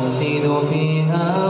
تفسد فيها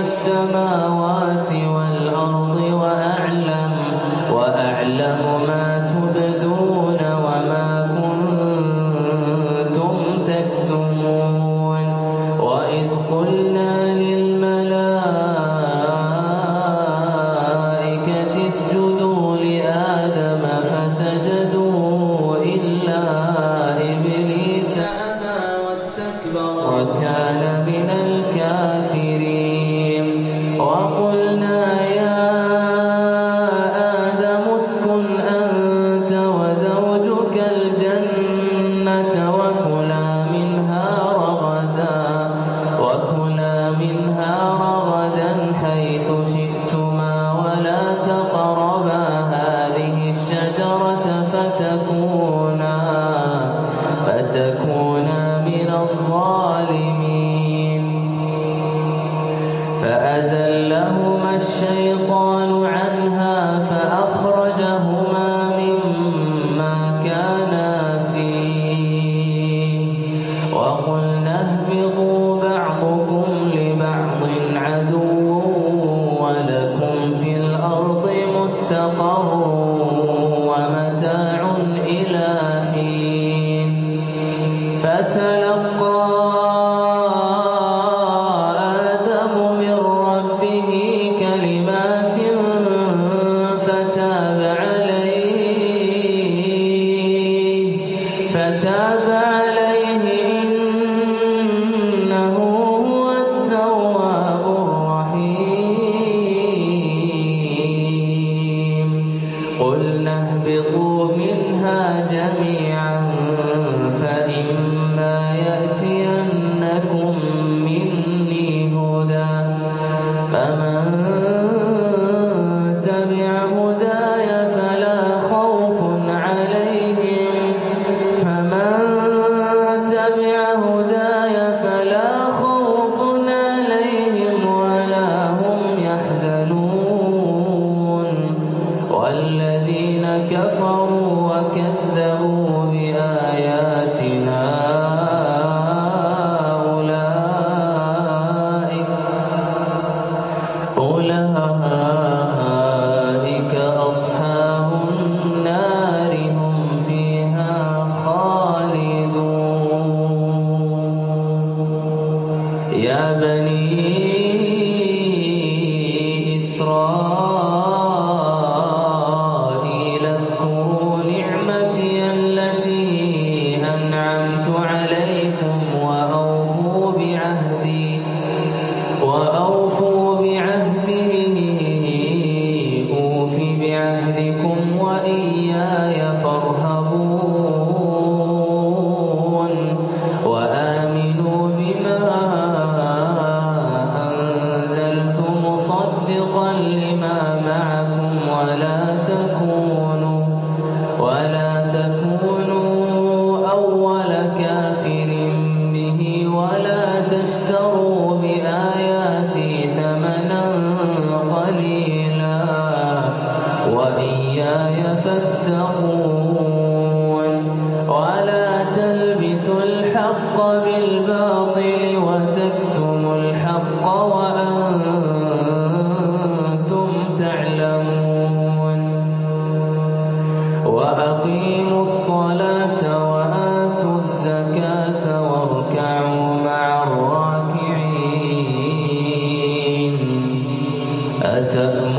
السماوات والأرض وأعلم, وأعلم ما تبدون وما كنتم تكتمون. وإذ قلنا للملائكة اسجدوا لآدم فسجدوا إلا إبليس أبى واستكبر وكان من الظالمين. فأزلهما الشيطان عنها الحق بالباطل وَأَنْتُمْ تَعْلَمُونَ. وَأَقِيمُوا الصَّلَاةَ وَآتُوا الزَّكَاةَ وَارْكَعُوا مَعَ أتأمر